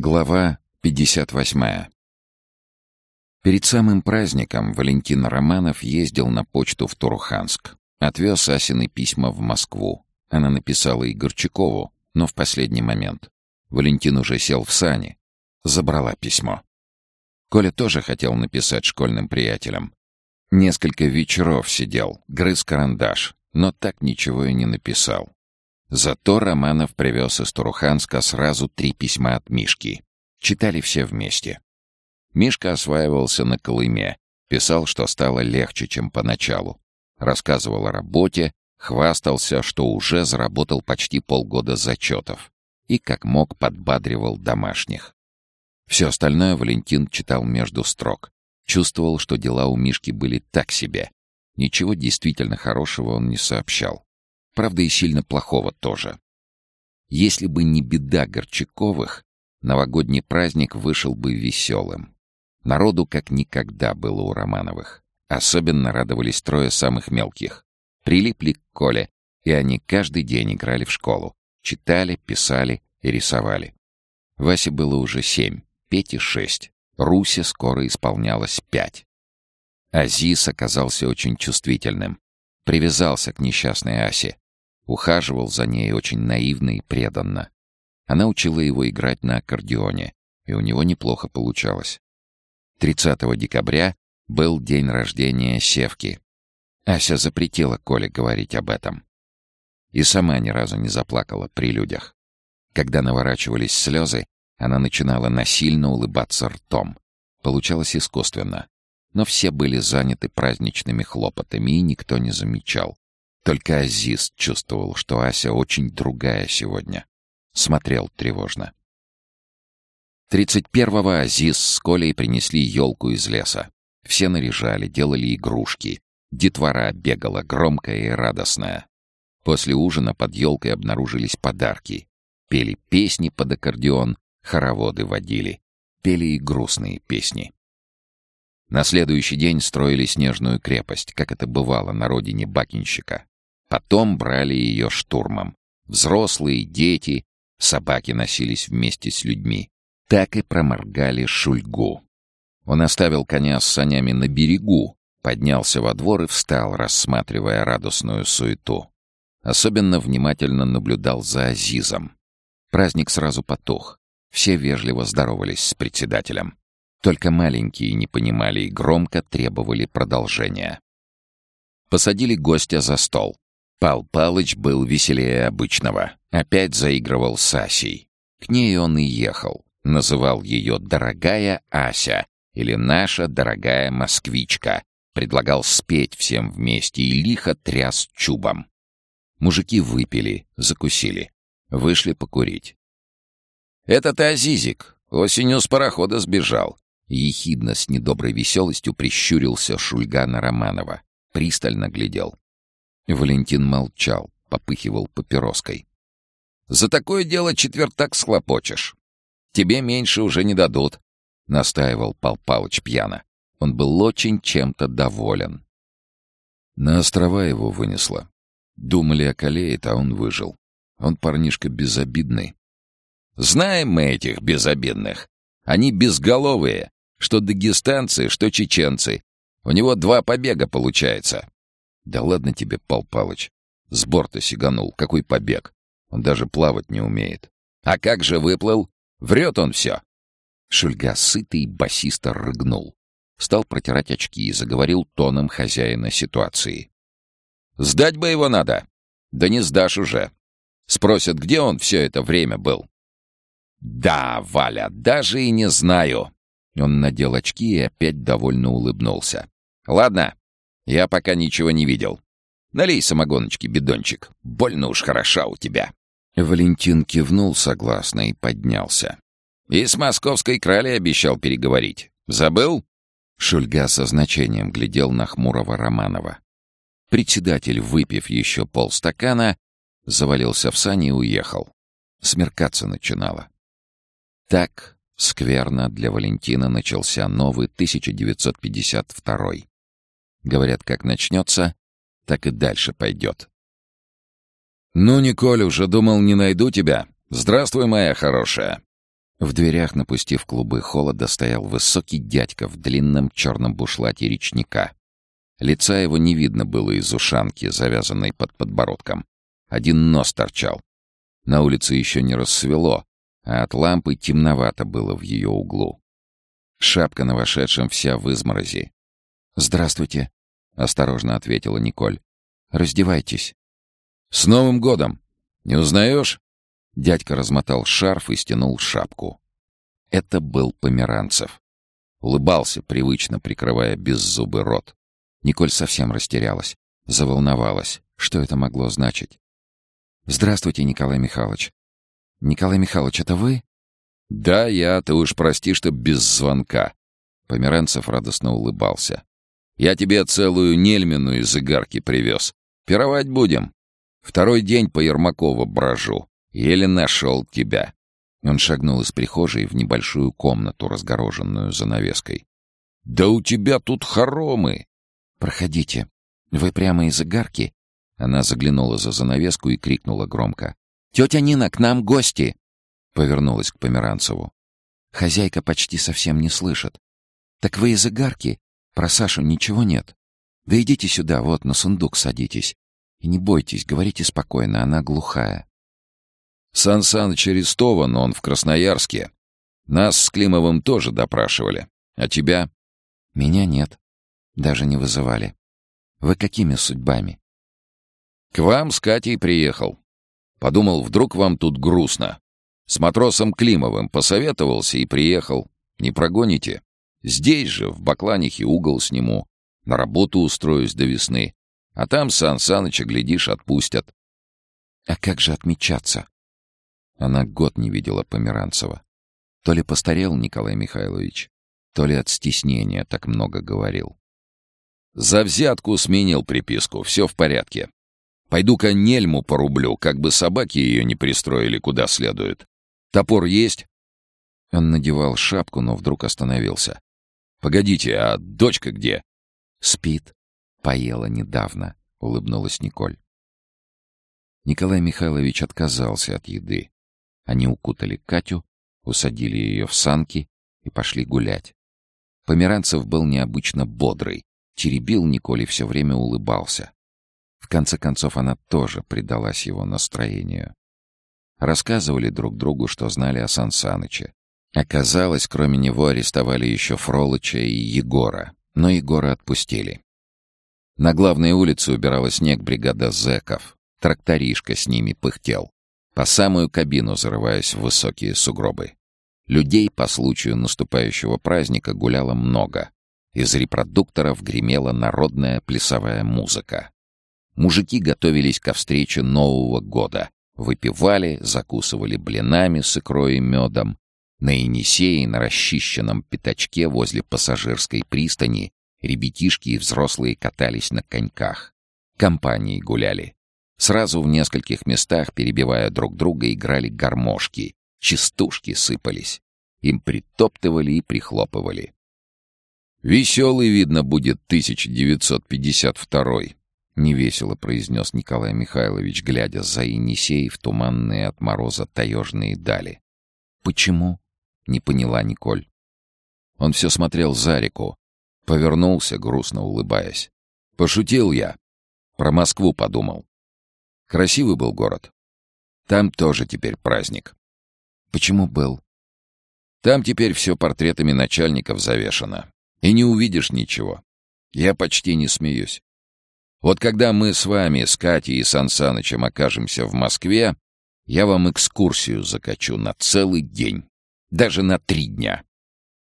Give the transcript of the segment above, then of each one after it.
Глава 58. Перед самым праздником Валентин Романов ездил на почту в Туруханск. Отвез Асины письма в Москву. Она написала и Горчакову, но в последний момент. Валентин уже сел в сани. Забрала письмо. Коля тоже хотел написать школьным приятелям. Несколько вечеров сидел, грыз карандаш, но так ничего и не написал. Зато Романов привез из Туруханска сразу три письма от Мишки. Читали все вместе. Мишка осваивался на Колыме, писал, что стало легче, чем поначалу. Рассказывал о работе, хвастался, что уже заработал почти полгода зачетов и как мог подбадривал домашних. Все остальное Валентин читал между строк. Чувствовал, что дела у Мишки были так себе. Ничего действительно хорошего он не сообщал. Правда, и сильно плохого тоже. Если бы не беда Горчаковых, новогодний праздник вышел бы веселым. Народу как никогда было у Романовых. Особенно радовались трое самых мелких. Прилипли к Коле, и они каждый день играли в школу. Читали, писали и рисовали. Васе было уже семь, Пете шесть. Русе скоро исполнялось пять. Азис оказался очень чувствительным. Привязался к несчастной Асе. Ухаживал за ней очень наивно и преданно. Она учила его играть на аккордеоне, и у него неплохо получалось. 30 декабря был день рождения Севки. Ася запретила Коле говорить об этом. И сама ни разу не заплакала при людях. Когда наворачивались слезы, она начинала насильно улыбаться ртом. Получалось искусственно. Но все были заняты праздничными хлопотами, и никто не замечал. Только Азиз чувствовал, что Ася очень другая сегодня. Смотрел тревожно. 31-го Азиз с Колей принесли елку из леса. Все наряжали, делали игрушки. Детвора бегала, громкая и радостная. После ужина под елкой обнаружились подарки. Пели песни под аккордеон, хороводы водили. Пели и грустные песни. На следующий день строили снежную крепость, как это бывало на родине бакинщика. Потом брали ее штурмом. Взрослые, дети, собаки носились вместе с людьми. Так и проморгали Шульгу. Он оставил коня с санями на берегу, поднялся во двор и встал, рассматривая радостную суету. Особенно внимательно наблюдал за Азизом. Праздник сразу потух. Все вежливо здоровались с председателем. Только маленькие не понимали и громко требовали продолжения. Посадили гостя за стол. Пал Палыч был веселее обычного. Опять заигрывал с Асей. К ней он и ехал. Называл ее «дорогая Ася» или «наша дорогая москвичка». Предлагал спеть всем вместе и лихо тряс чубом. Мужики выпили, закусили. Вышли покурить. «Это ты, Азизик, осенью с парохода сбежал». Ехидно с недоброй веселостью прищурился Шульгана Романова. Пристально глядел. Валентин молчал, попыхивал папироской. «За такое дело четвертак схлопочешь. Тебе меньше уже не дадут», — настаивал Пал Палыч пьяно. Он был очень чем-то доволен. На острова его вынесло. Думали, околеет, а он выжил. Он парнишка безобидный. «Знаем мы этих безобидных. Они безголовые, что дагестанцы, что чеченцы. У него два побега получается. «Да ладно тебе, Пал Палыч. С борта сиганул. Какой побег? Он даже плавать не умеет». «А как же выплыл? Врет он все». Шульга сытый басиста рыгнул. Стал протирать очки и заговорил тоном хозяина ситуации. «Сдать бы его надо. Да не сдашь уже. Спросят, где он все это время был». «Да, Валя, даже и не знаю». Он надел очки и опять довольно улыбнулся. «Ладно, я пока ничего не видел. Налей самогоночки, бидончик. Больно уж хороша у тебя». Валентин кивнул согласно и поднялся. «И с московской кралей обещал переговорить. Забыл?» Шульга со значением глядел на хмурого Романова. Председатель, выпив еще полстакана, завалился в сани и уехал. Смеркаться начинало. Так скверно для Валентина начался новый 1952 Говорят, как начнется, так и дальше пойдет. «Ну, Николь, уже думал, не найду тебя. Здравствуй, моя хорошая». В дверях, напустив клубы холода, стоял высокий дядька в длинном черном бушлате речника. Лица его не видно было из ушанки, завязанной под подбородком. Один нос торчал. На улице еще не рассвело, а от лампы темновато было в ее углу. Шапка на вошедшем вся в изморози. «Здравствуйте», — осторожно ответила Николь. «Раздевайтесь». «С Новым годом! Не узнаешь?» Дядька размотал шарф и стянул шапку. Это был Померанцев. Улыбался, привычно прикрывая беззубый рот. Николь совсем растерялась, заволновалась. Что это могло значить? «Здравствуйте, Николай Михайлович». «Николай Михайлович, это вы?» «Да, я, ты уж прости, что без звонка». Померанцев радостно улыбался. «Я тебе целую нельмину из игарки привез. Пировать будем. Второй день по Ермакова брожу. Еле нашел тебя». Он шагнул из прихожей в небольшую комнату, разгороженную занавеской. «Да у тебя тут хоромы!» «Проходите. Вы прямо из игарки?» Она заглянула за занавеску и крикнула громко. «Тетя Нина, к нам гости!» Повернулась к Померанцеву. Хозяйка почти совсем не слышит. «Так вы из игарки? Про Сашу ничего нет? Да идите сюда, вот, на сундук садитесь. И не бойтесь, говорите спокойно, она глухая. Сан Саныч арестован, он в Красноярске. Нас с Климовым тоже допрашивали. А тебя? Меня нет. Даже не вызывали. Вы какими судьбами? К вам с Катей приехал. Подумал, вдруг вам тут грустно. С матросом Климовым посоветовался и приехал. Не прогоните? Здесь же, в Бакланихе, угол сниму. На работу устроюсь до весны. А там Сан Саныча, глядишь, отпустят. А как же отмечаться? Она год не видела Померанцева. То ли постарел Николай Михайлович, то ли от стеснения так много говорил. За взятку сменил приписку, все в порядке. Пойду-ка Нельму порублю, как бы собаки ее не пристроили куда следует. Топор есть?» Он надевал шапку, но вдруг остановился. «Погодите, а дочка где?» «Спит. Поела недавно», — улыбнулась Николь. Николай Михайлович отказался от еды. Они укутали Катю, усадили ее в санки и пошли гулять. Померанцев был необычно бодрый, теребил Николь и все время улыбался. В конце концов, она тоже предалась его настроению. Рассказывали друг другу, что знали о Сан Саныче. Оказалось, кроме него арестовали еще Фролыча и Егора, но Егора отпустили. На главной улице убирала снег бригада зэков. Тракторишка с ними пыхтел по самую кабину зарываясь в высокие сугробы. Людей по случаю наступающего праздника гуляло много. Из репродукторов гремела народная плясовая музыка. Мужики готовились ко встрече Нового года. Выпивали, закусывали блинами с икрой и медом. На Енисее, на расчищенном пятачке возле пассажирской пристани, ребятишки и взрослые катались на коньках. Компании гуляли. Сразу в нескольких местах, перебивая друг друга, играли гармошки, частушки сыпались. Им притоптывали и прихлопывали. «Веселый, видно, будет 1952-й», — невесело произнес Николай Михайлович, глядя за Енисей в туманные от мороза таежные дали. «Почему?» — не поняла Николь. Он все смотрел за реку, повернулся, грустно улыбаясь. «Пошутил я. Про Москву подумал. Красивый был город. Там тоже теперь праздник. Почему был? Там теперь все портретами начальников завешано. И не увидишь ничего. Я почти не смеюсь. Вот когда мы с вами, с Катей и Сан Санычем окажемся в Москве, я вам экскурсию закачу на целый день. Даже на три дня.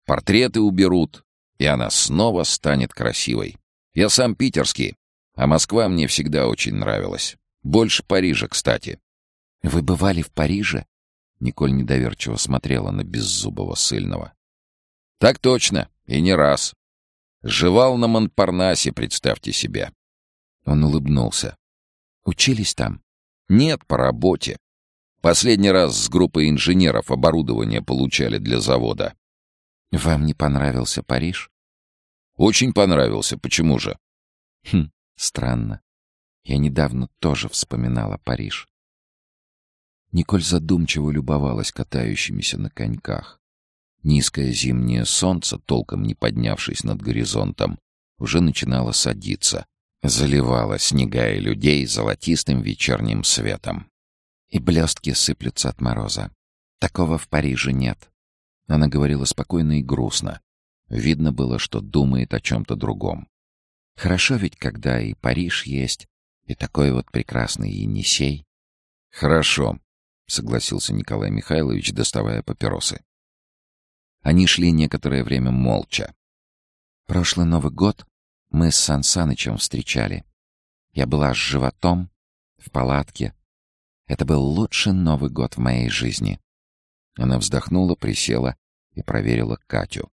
Портреты уберут, и она снова станет красивой. Я сам питерский, а Москва мне всегда очень нравилась. Больше Парижа, кстати. Вы бывали в Париже? Николь недоверчиво смотрела на беззубого сыльного. Так точно, и не раз. Жевал на Монпарнасе, представьте себе. Он улыбнулся. Учились там? Нет, по работе. Последний раз с группой инженеров оборудование получали для завода. Вам не понравился Париж? Очень понравился, почему же? Хм, странно. Я недавно тоже вспоминала Париж. Николь задумчиво любовалась катающимися на коньках. Низкое зимнее солнце, толком не поднявшись над горизонтом, уже начинало садиться, заливало снега и людей золотистым вечерним светом. И блестки сыплются от мороза. Такого в Париже нет. Она говорила спокойно и грустно. Видно было, что думает о чем-то другом. Хорошо ведь, когда и Париж есть, и такой вот прекрасный Енисей. Хорошо, — согласился Николай Михайлович, доставая папиросы. Они шли некоторое время молча. «Прошлый Новый год мы с Сан Санычем встречали. Я была с животом, в палатке. Это был лучший Новый год в моей жизни». Она вздохнула, присела и проверила Катю.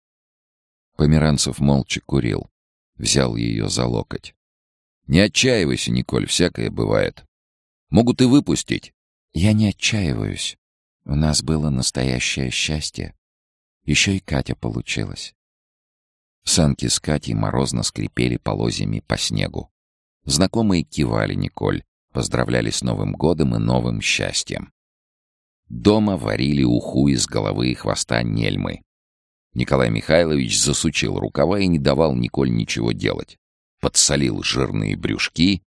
Померанцев молча курил. Взял ее за локоть. «Не отчаивайся, Николь, всякое бывает. Могут и выпустить. Я не отчаиваюсь. У нас было настоящее счастье. Еще и Катя получилась. Санки с Катей морозно скрипели полозьями по снегу. Знакомые кивали Николь, поздравляли с Новым годом и новым счастьем. Дома варили уху из головы и хвоста нельмы. Николай Михайлович засучил рукава и не давал Николь ничего делать. Подсолил жирные брюшки,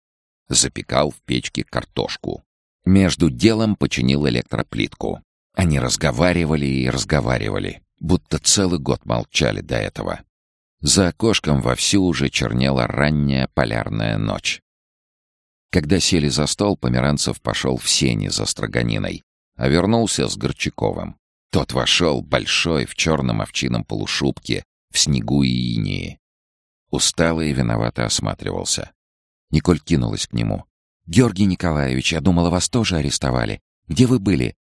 запекал в печке картошку. Между делом починил электроплитку. Они разговаривали и разговаривали, будто целый год молчали до этого. За окошком вовсю уже чернела ранняя полярная ночь. Когда сели за стол, Померанцев пошел в сени за строганиной, а вернулся с Горчаковым. Тот вошел, большой, в черном овчином полушубке, в снегу и инии. Устало и виновато осматривался. Николь кинулась к нему. «Георгий Николаевич, я думала, вас тоже арестовали. Где вы были?»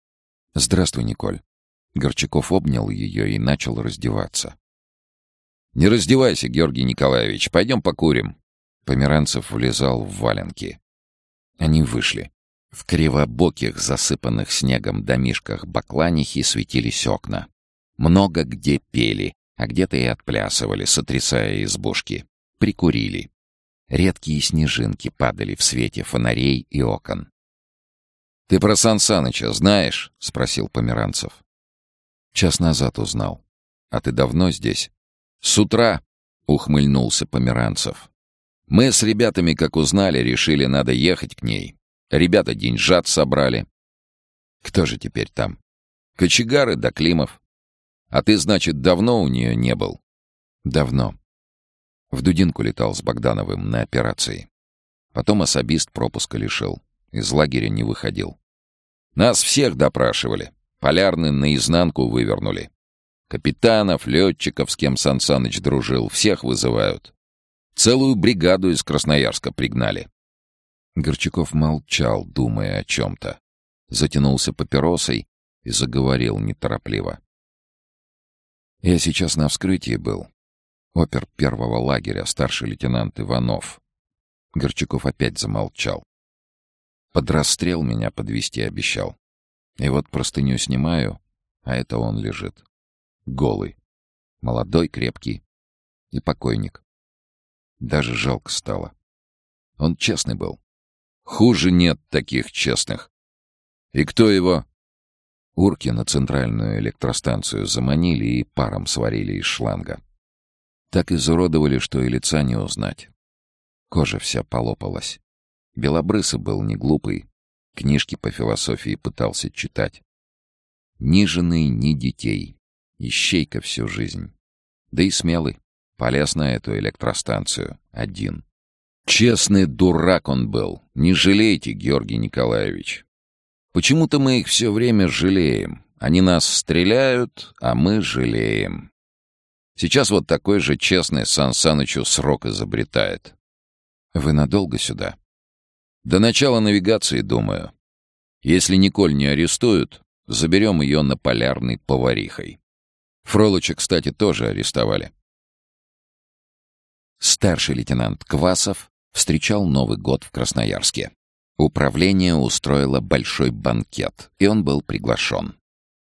«Здравствуй, Николь». Горчаков обнял ее и начал раздеваться. «Не раздевайся, Георгий Николаевич, пойдем покурим». Померанцев влезал в валенки. Они вышли. В кривобоких, засыпанных снегом домишках бакланихи светились окна. Много где пели, а где-то и отплясывали, сотрясая избушки. Прикурили. Редкие снежинки падали в свете фонарей и окон. «Ты про Сан Саныча знаешь?» — спросил Померанцев. «Час назад узнал. А ты давно здесь?» «С утра», — ухмыльнулся Померанцев. «Мы с ребятами, как узнали, решили, надо ехать к ней. Ребята деньжат собрали». «Кто же теперь там?» «Кочегары да Климов. А ты, значит, давно у нее не был?» «Давно. В Дудинку летал с Богдановым на операции. Потом особист пропуска лишил. Из лагеря не выходил. Нас всех допрашивали. Полярный наизнанку вывернули. Капитанов, летчиков, с кем Сан Саныч дружил, всех вызывают. Целую бригаду из Красноярска пригнали. Горчаков молчал, думая о чем-то. Затянулся папиросой и заговорил неторопливо. «Я сейчас на вскрытии был. Опер первого лагеря, старший лейтенант Иванов. Горчаков опять замолчал. Под расстрел меня подвести обещал. И вот простыню снимаю, а это он лежит. Голый. Молодой, крепкий. И покойник. Даже жалко стало. Он честный был. Хуже нет таких честных. И кто его? Урки на центральную электростанцию заманили и паром сварили из шланга. Так изуродовали, что и лица не узнать. Кожа вся полопалась. Белобрысый был не глупый. Книжки по философии пытался читать. Ни жены, ни детей. Ищейка всю жизнь. Да и смелый. Полез на эту электростанцию. Один. Честный дурак он был. Не жалейте, Георгий Николаевич. Почему-то мы их все время жалеем. Они нас стреляют, а мы жалеем. Сейчас вот такой же честный Сан Санычу срок изобретает. Вы надолго сюда? До начала навигации, думаю. Если Николь не арестуют, заберем ее на полярный поварихой. Фролыча, кстати, тоже арестовали. Старший лейтенант Квасов встречал Новый год в Красноярске. Управление устроило большой банкет, и он был приглашен.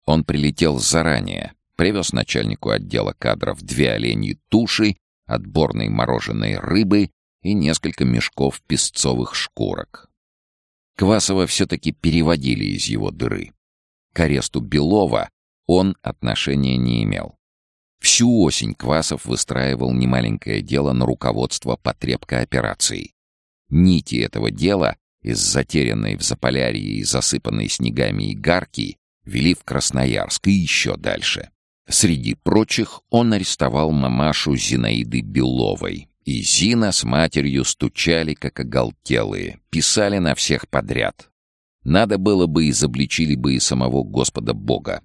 Он прилетел заранее, Привез начальнику отдела кадров две оленьи туши, отборной мороженой рыбы и несколько мешков песцовых шкурок. Квасова все-таки переводили из его дыры. К аресту Белова он отношения не имел. Всю осень Квасов выстраивал немаленькое дело на руководство потребкооперацией. Нити этого дела из затерянной в Заполярье и засыпанной снегами игарки вели в Красноярск и еще дальше. Среди прочих он арестовал мамашу Зинаиды Беловой. И Зина с матерью стучали, как оголтелые, писали на всех подряд. Надо было бы, изобличили бы и самого Господа Бога.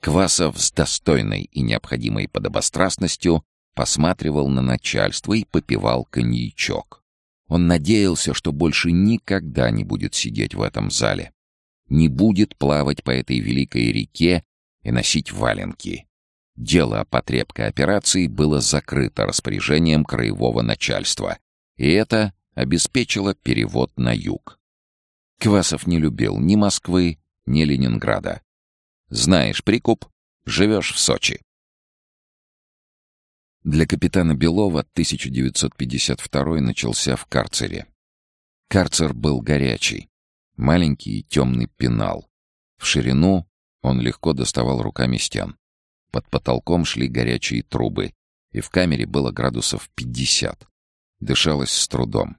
Квасов с достойной и необходимой подобострастностью посматривал на начальство и попивал коньячок. Он надеялся, что больше никогда не будет сидеть в этом зале, не будет плавать по этой великой реке и носить валенки. Дело о потребке операции было закрыто распоряжением краевого начальства, и это обеспечило перевод на юг. Квасов не любил ни Москвы, ни Ленинграда. Знаешь прикуп, живешь в Сочи. Для капитана Белова 1952 начался в карцере. Карцер был горячий, маленький и темный пенал. В ширину он легко доставал руками стен. Под потолком шли горячие трубы, и в камере было градусов 50. Дышалось с трудом.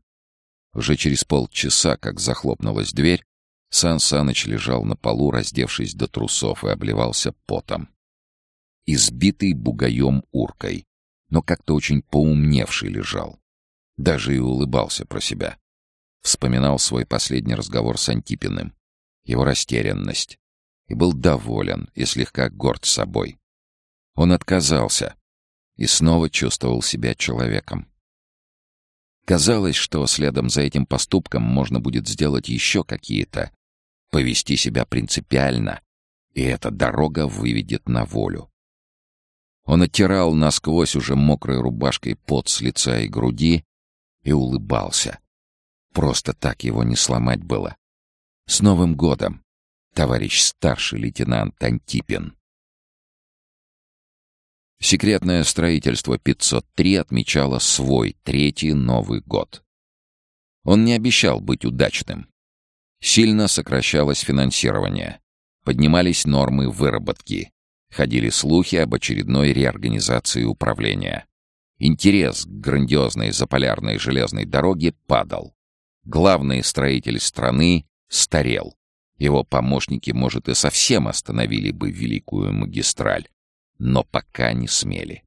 Уже через полчаса, как захлопнулась дверь, Сан Саныч лежал на полу, раздевшись до трусов, и обливался потом. Избитый бугаем уркой, но как-то очень поумневший лежал. Даже и улыбался про себя. Вспоминал свой последний разговор с Антипиным, его растерянность, и был доволен и слегка горд собой. Он отказался и снова чувствовал себя человеком. Казалось, что следом за этим поступком можно будет сделать еще какие-то, повести себя принципиально, и эта дорога выведет на волю. Он оттирал насквозь уже мокрой рубашкой пот с лица и груди и улыбался. Просто так его не сломать было. С Новым годом, товарищ старший лейтенант Антипин. Секретное строительство 503 отмечало свой третий Новый год. Он не обещал быть удачным. Сильно сокращалось финансирование. Поднимались нормы выработки. Ходили слухи об очередной реорганизации управления. Интерес к грандиозной заполярной железной дороге падал. Главный строитель страны старел. Его помощники, может, и совсем остановили бы великую магистраль, но пока не смели.